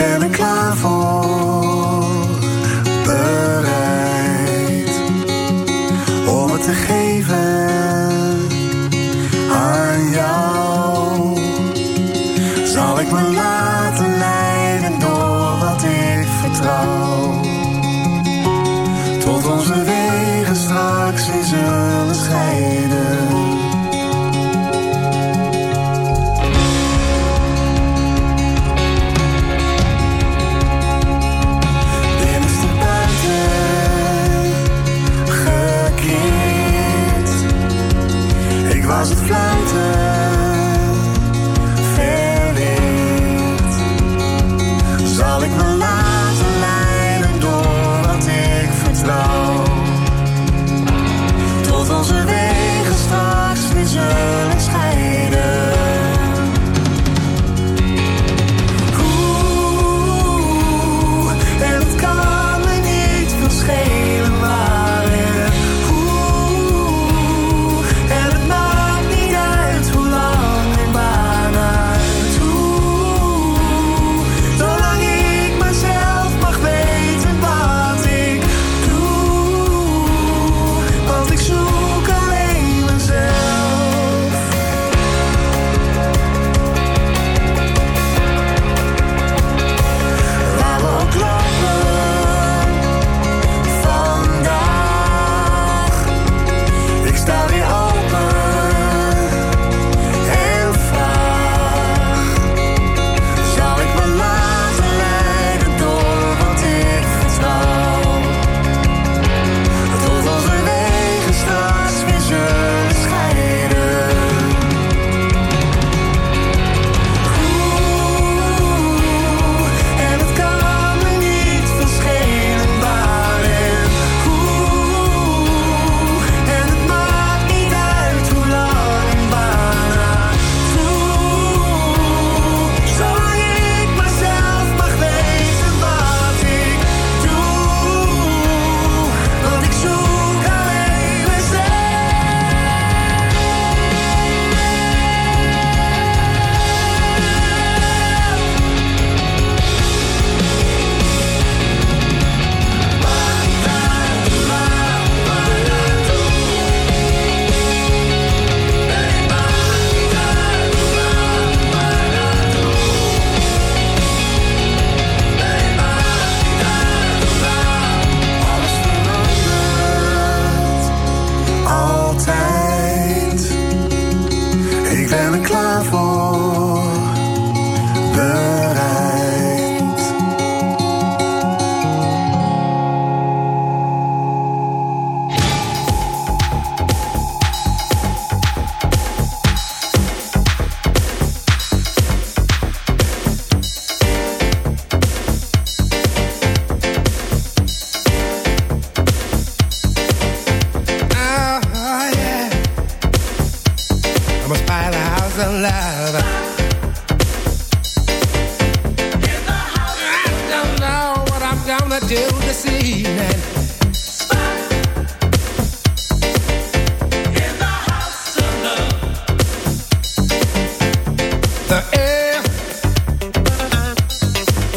Ben er klaar voor, bereid om het te geven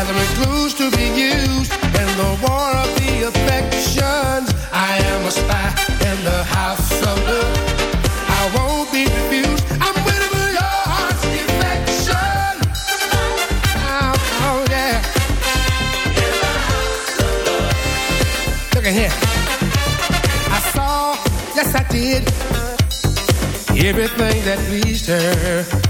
gathering clues to be used in the war of the affections. I am a spy in the house of love. I won't be refused. I'm waiting for your heart's affection. Oh, oh yeah. Look at here. I saw, yes I did, everything that pleased her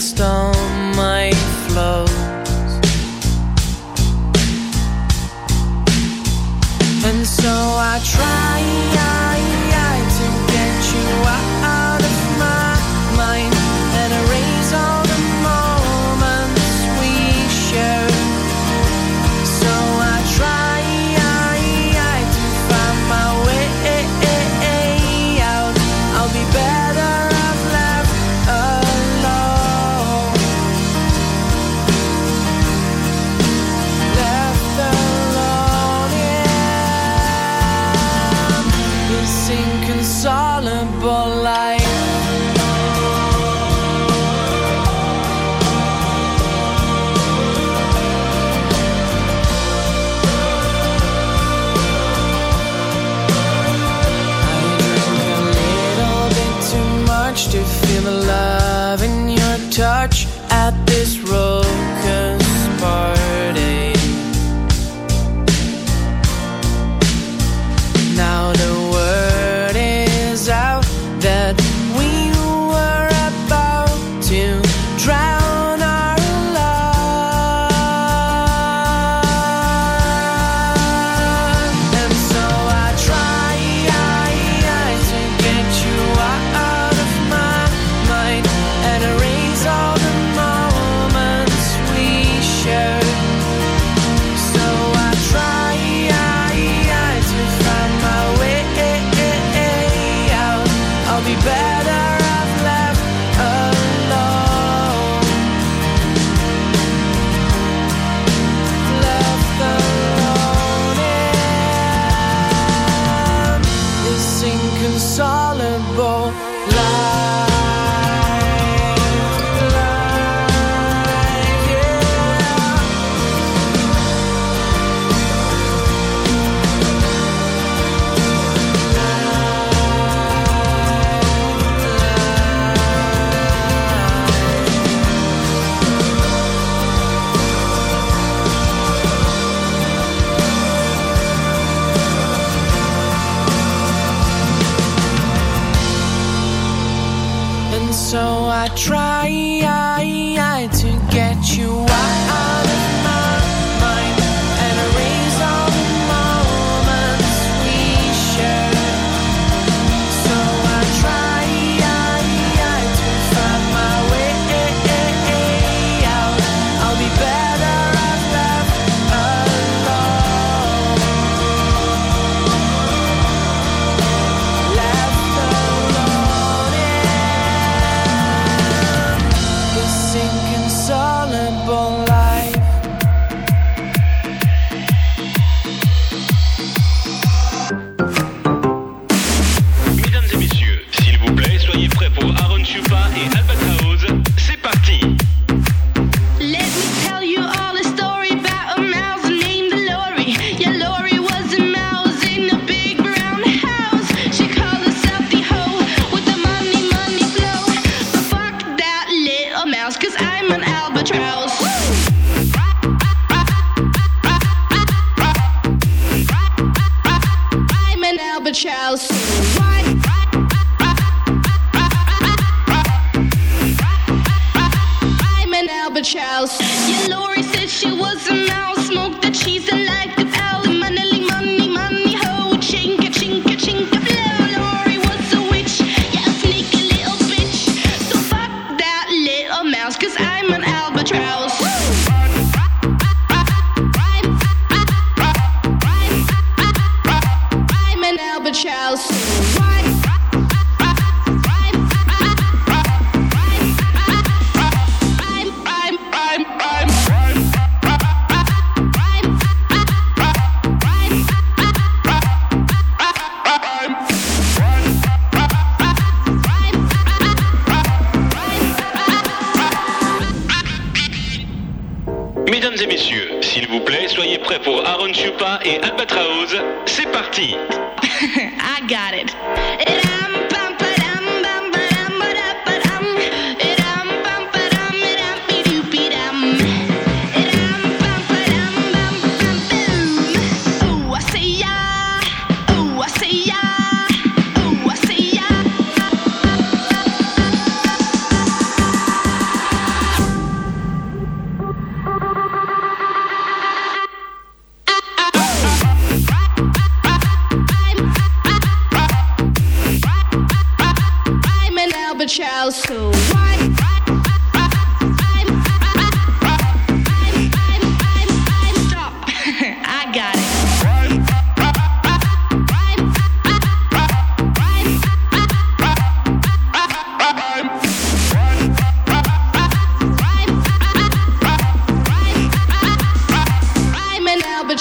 stone.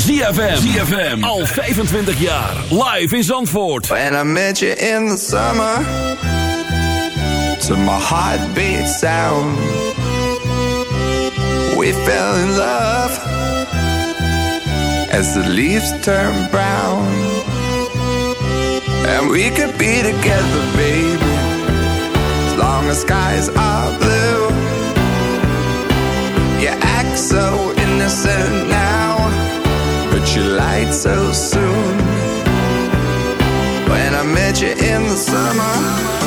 ZFM. ZFM. Al 25 jaar. Live in Zandvoort. When I met you in the summer, to my heartbeat sound, we fell in love as the leaves turn brown. And we could be together, baby, as long as skies are blue. You act so innocent now, but you lied so soon. When I met you in the summer.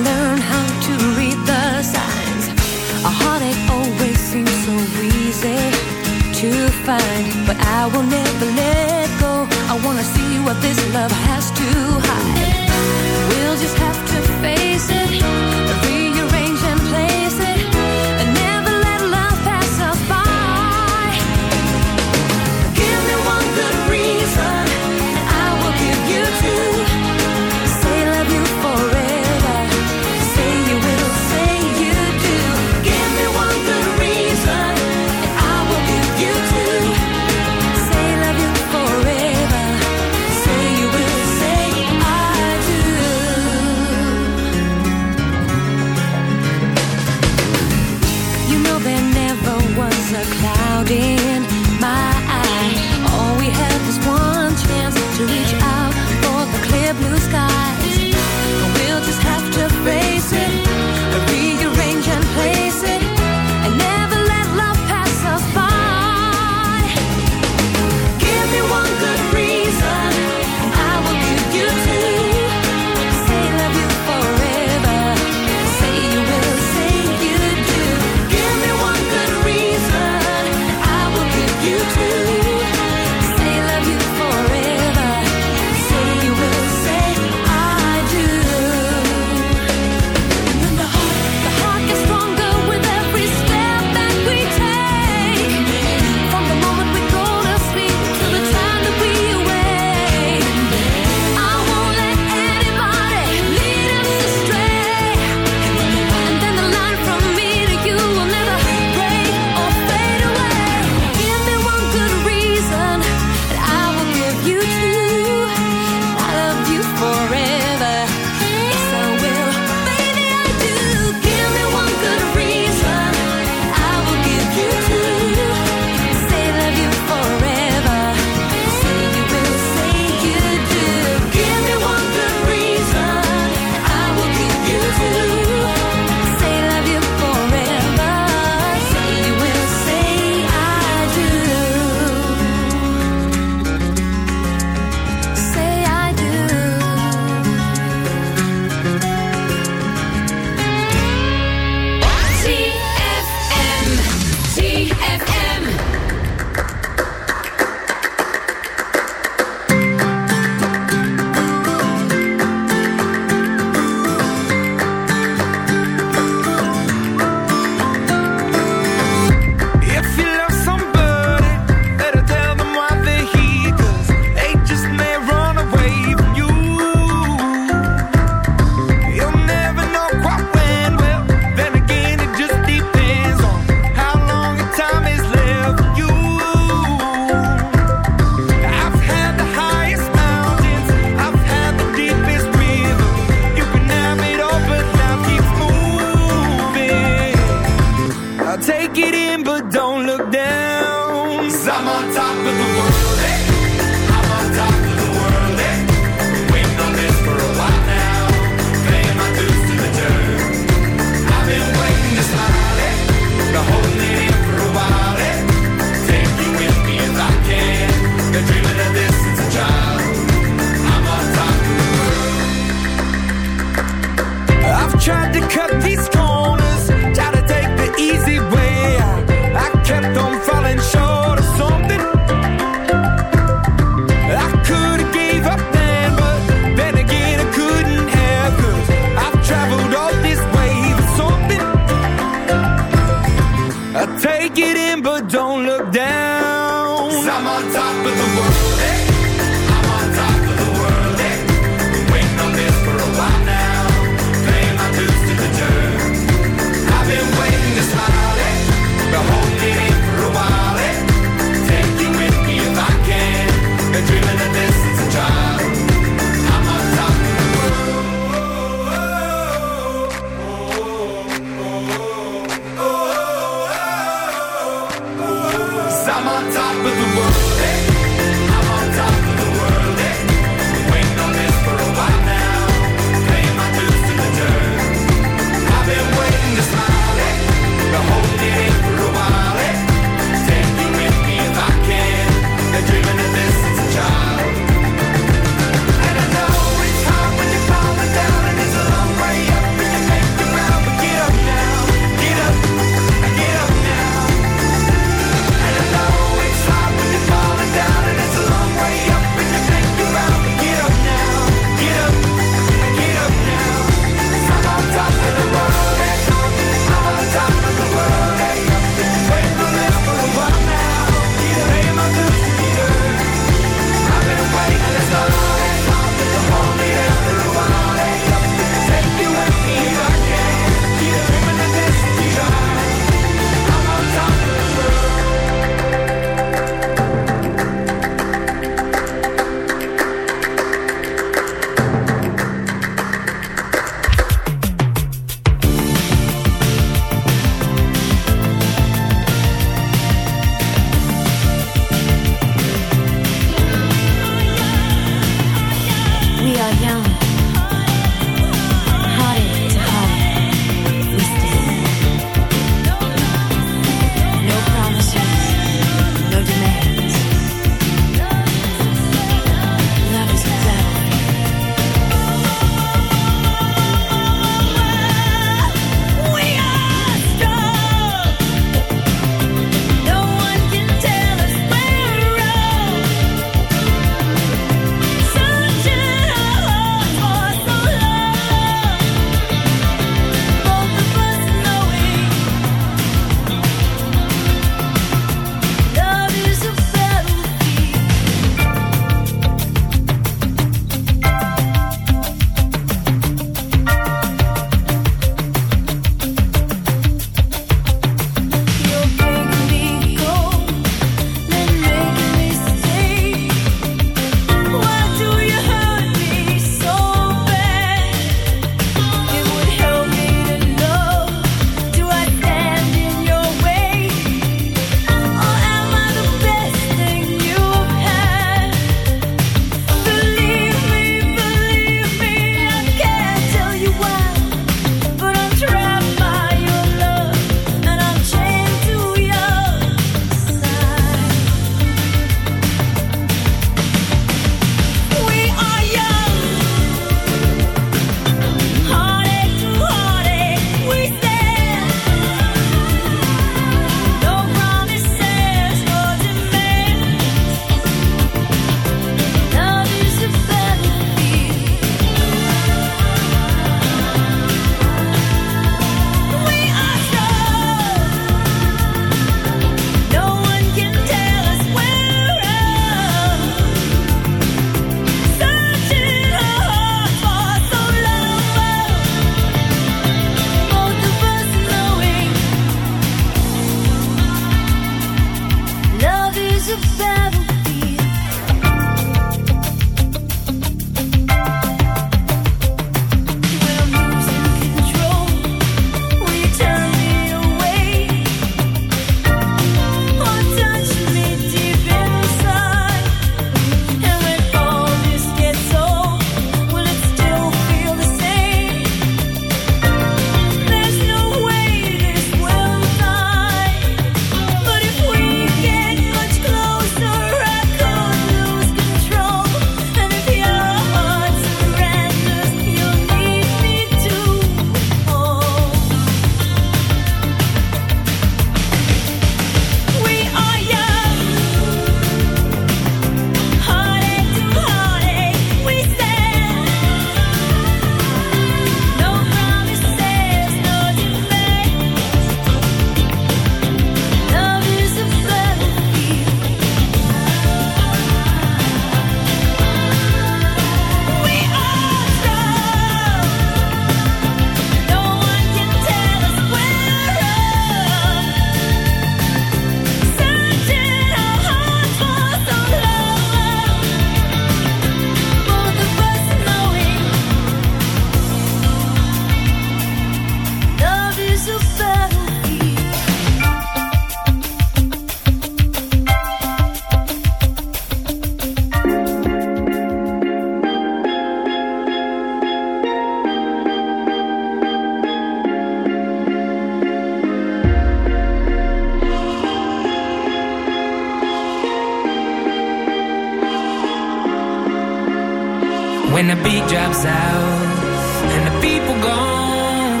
lights out and the people gone.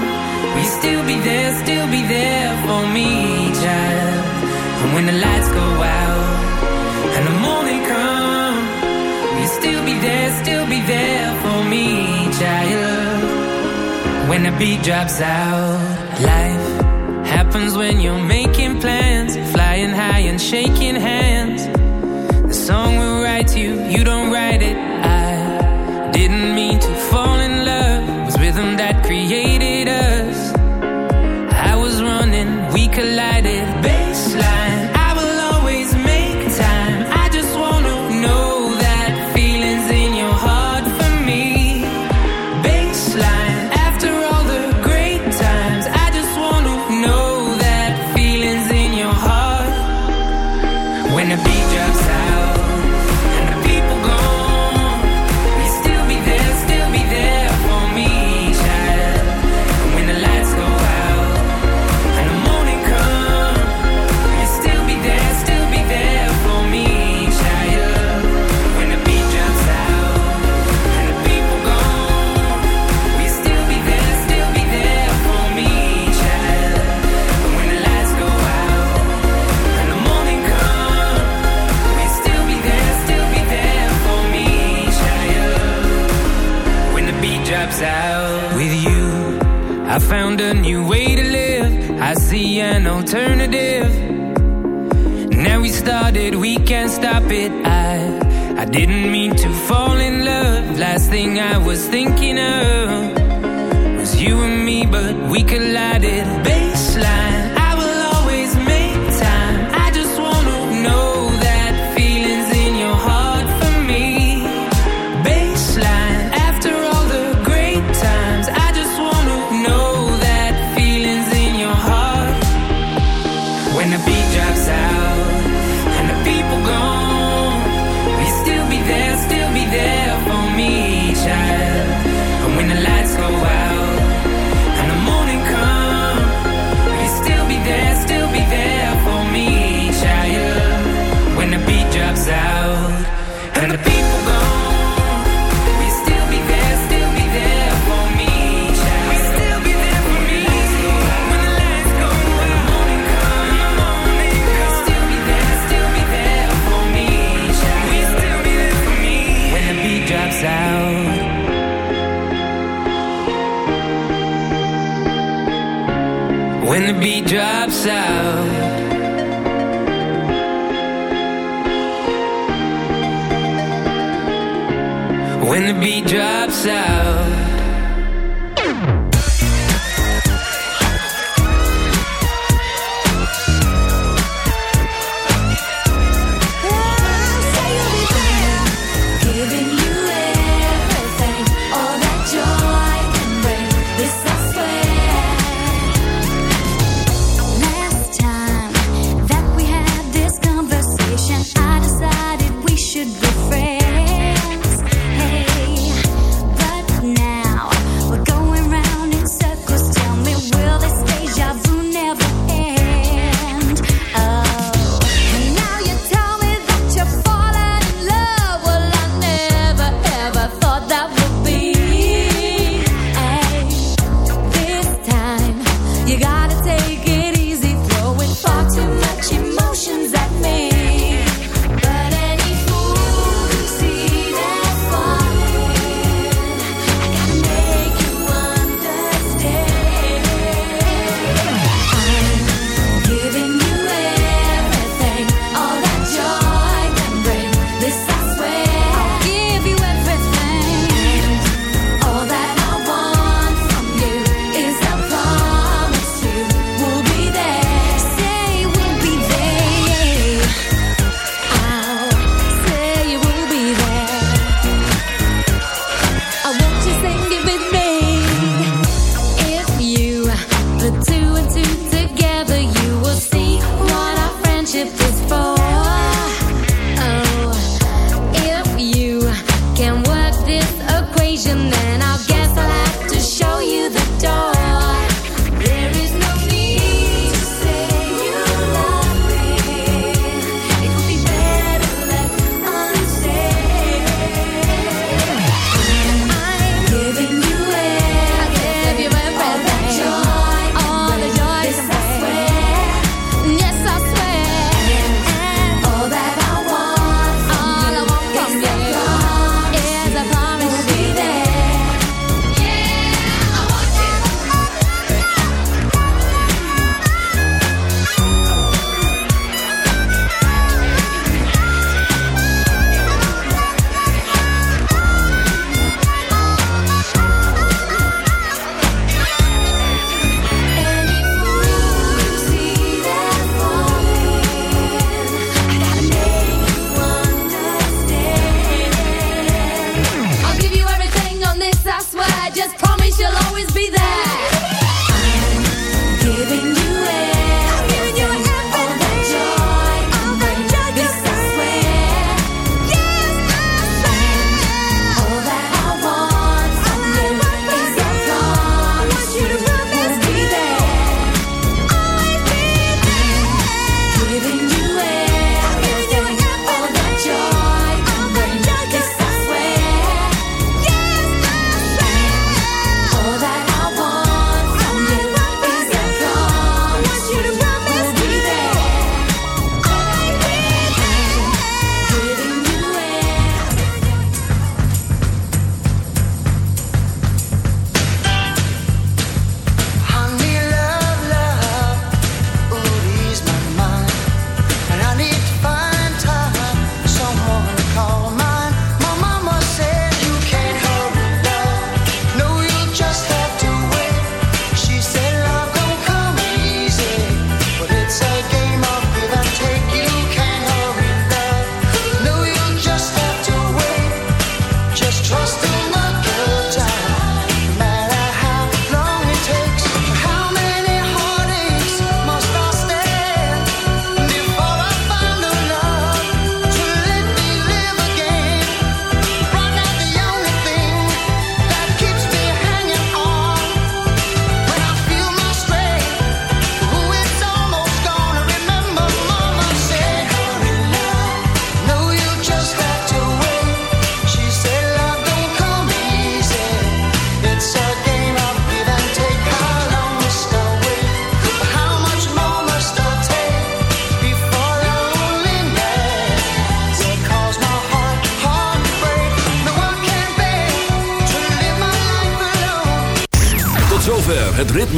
Will you still be there, still be there for me, child? And when the lights go out and the morning comes, will you still be there, still be there for me, child? When the beat drops out, life happens when you're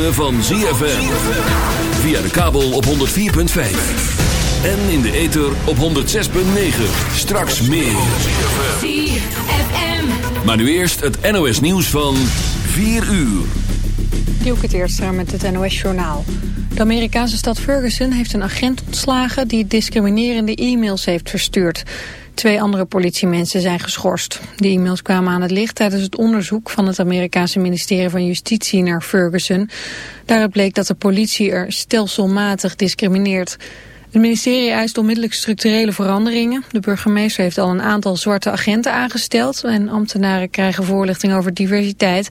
ritme van ZFM. Via de kabel op 104.5. En in de ether op 106.9. Straks meer. ZFM. Maar nu eerst het NOS nieuws van 4 uur. Dielke Teerstra met het NOS-journaal. De Amerikaanse stad Ferguson heeft een agent ontslagen... die discriminerende e-mails heeft verstuurd. Twee andere politiemensen zijn geschorst. De e-mails kwamen aan het licht tijdens het onderzoek... van het Amerikaanse ministerie van Justitie naar Ferguson. Daaruit bleek dat de politie er stelselmatig discrimineert. Het ministerie eist onmiddellijk structurele veranderingen. De burgemeester heeft al een aantal zwarte agenten aangesteld... en ambtenaren krijgen voorlichting over diversiteit...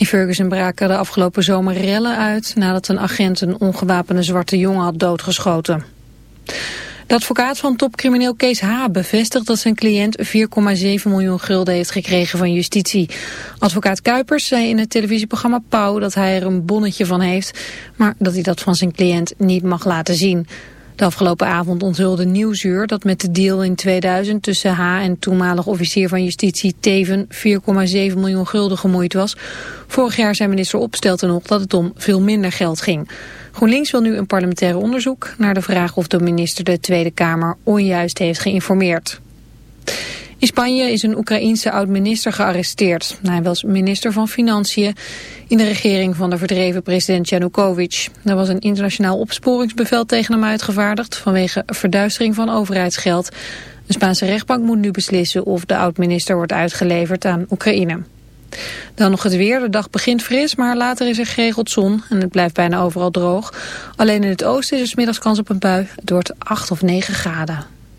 In Ferguson braken de afgelopen zomer rellen uit nadat een agent een ongewapende zwarte jongen had doodgeschoten. De advocaat van topcrimineel Kees H. bevestigt dat zijn cliënt 4,7 miljoen gulden heeft gekregen van justitie. Advocaat Kuipers zei in het televisieprogramma Pauw dat hij er een bonnetje van heeft, maar dat hij dat van zijn cliënt niet mag laten zien. De afgelopen avond onthulde Nieuwsuur dat met de deal in 2000 tussen H en toenmalig officier van justitie Teven 4,7 miljoen gulden gemoeid was. Vorig jaar zei minister Opstelten nog dat het om veel minder geld ging. GroenLinks wil nu een parlementair onderzoek naar de vraag of de minister de Tweede Kamer onjuist heeft geïnformeerd. In Spanje is een Oekraïense oud-minister gearresteerd. Hij was minister van Financiën in de regering van de verdreven president Yanukovych. Er was een internationaal opsporingsbevel tegen hem uitgevaardigd vanwege verduistering van overheidsgeld. De Spaanse rechtbank moet nu beslissen of de oud-minister wordt uitgeleverd aan Oekraïne. Dan nog het weer. De dag begint fris, maar later is er geregeld zon en het blijft bijna overal droog. Alleen in het oosten is er middags kans op een bui. Het wordt 8 of 9 graden.